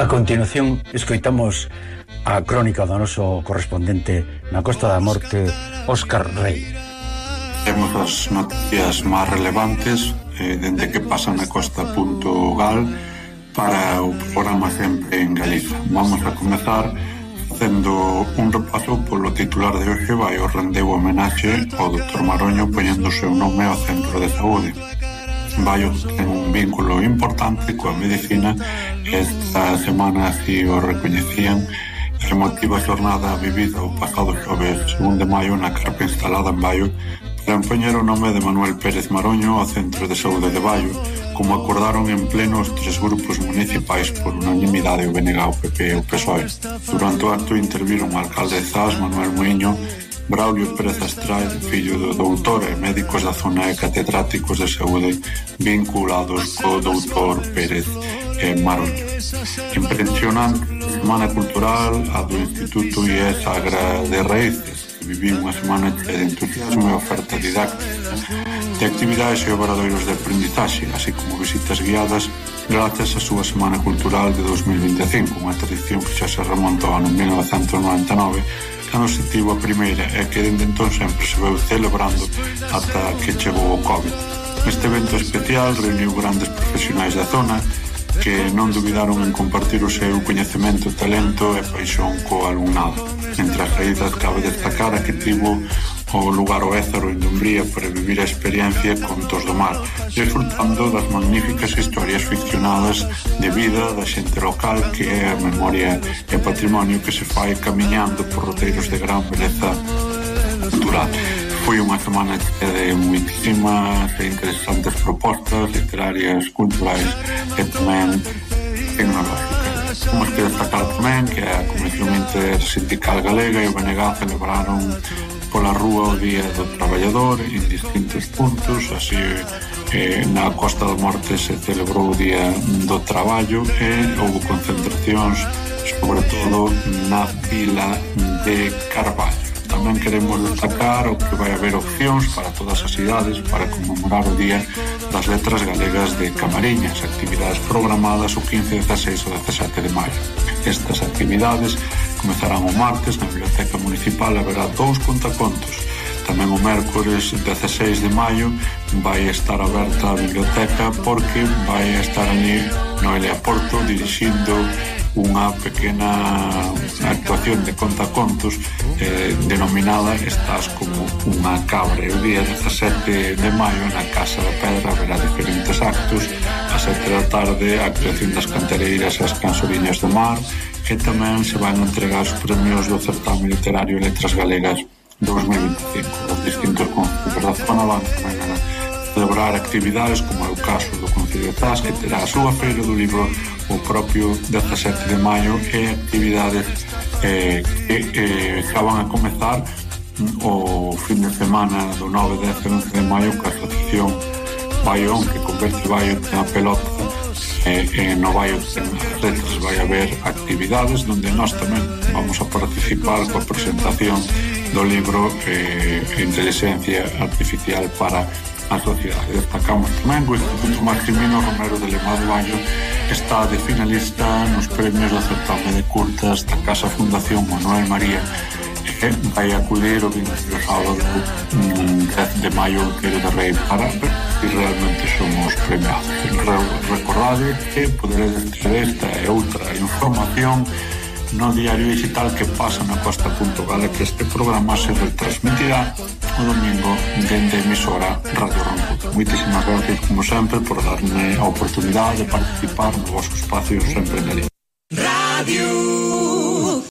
A continuación, escoitamos a crónica do noso correspondente na Costa da Morte, Óscar Rey. Temos as noticias máis relevantes eh, dende que pasan a costa.gal para o programa Sempre en Galiza. Vamos a comezar facendo un repaso polo titular de hoxe vai o rendeu homenaxe ao Dr. Maroño poñendo o seu nome ao Centro de Saúde. Baio ten un vínculo importante coa medicina. Esta semana así o recoñecían emotiva xornada vivida o pasado xoves 1 de maio na carpa instalada en Baio para empeñar o nome de Manuel Pérez Maroño ao Centro de Saúde de Baio como acordaron en pleno os tres grupos municipais por unanimidade o BNG, o PP e o PSOE. Durante o acto interviron o alcalde de Zas, Manuel Moinho, Braulio Pérez Astral, fillo do doutor e médicos da zona e catedráticos de saúde vinculados co doutor Pérez e Maroño. Impresionante semana cultural a do Instituto IE Sagra de Raíces, viví unha semana de entusiasmo e oferta didáctica de actividades e obradoiros de aprendizaxe, así como visitas guiadas gracias á súa Semana Cultural de 2025, unha tradición que xa se remonta ao ano 1999 Cando se tivo a primeira e que dende entón sempre se veu celebrando ata que chegou o COVID. Este evento especial reuniu grandes profesionais da zona que non duvidaron en compartir o seu coñecemento, talento e paixón co alumnado. Entre as caídas cabe destacar a que tivo o lugar o Ézaro en Dumbría para vivir a experiencia Contos do Mar, disfrutando das magníficas historias ficcionadas de vida da xente local que é a memoria e patrimonio que se fai camiñando por roteiros de gran beleza cultural foi unha semana de muitísimas e interesantes propostas literarias, culturais e tamén tecnológicas. Temos que destacar tamén que a Comisión Intersindical Galega e o BNG celebraron pola rúa o Día do Traballador en distintos puntos, así eh, na Costa do Morte se celebrou o Día do Traballo e houve concentracións sobre todo na vila de Carballo. Tamén queremos destacar o que vai haber opcións para todas as cidades para conmemorar o Día das Letras Galegas de Camariñas, actividades programadas o 15, 16 ou 17 de maio. Estas actividades Comezarán o martes na Biblioteca Municipal haberá dous contacontos. Tamén o mércores 16 de maio vai estar aberta a biblioteca porque vai estar ali Noelia Porto dirixindo unha pequena actuación de contacontos eh, denominada Estás como unha cabra. O día 17 de maio na Casa da Pedra haberá diferentes actos. A sete da tarde a actuación das cantareiras e as cansoriñas do mar que tamén se van entregar os premios do Certame Literario Letras Galegas 2025 os distintos concellos da zona van celebrar actividades como é o caso do Concello de Zas que terá a súa feira do libro o propio 17 de maio e actividades eh, que eh, xa van a comezar mm, o fin de semana do 9, 10 e 11 de maio que a asociación Baión que converte Baión na pelota e, e eh, no vai Letras vai haber actividades donde nós tamén vamos a participar coa presentación do libro eh, Inteligencia Artificial para a sociedade. Destacamos tamén o Instituto Maximino Romero de Lemado Baño está de finalista nos premios do certame de curtas da Casa Fundación Manuel María e vai acudir o 22 sábado mm, 10 de maio que Quero de Rei para que realmente somos premiados. Recordade que poderedes ter esta e outra información no diario digital que pasa na costa.gal que este programa se retransmitirá o domingo dende emisora Radio Rancud. Moitísimas gracias como sempre por darme a oportunidade de participar no vosso espacio sempre en Radio.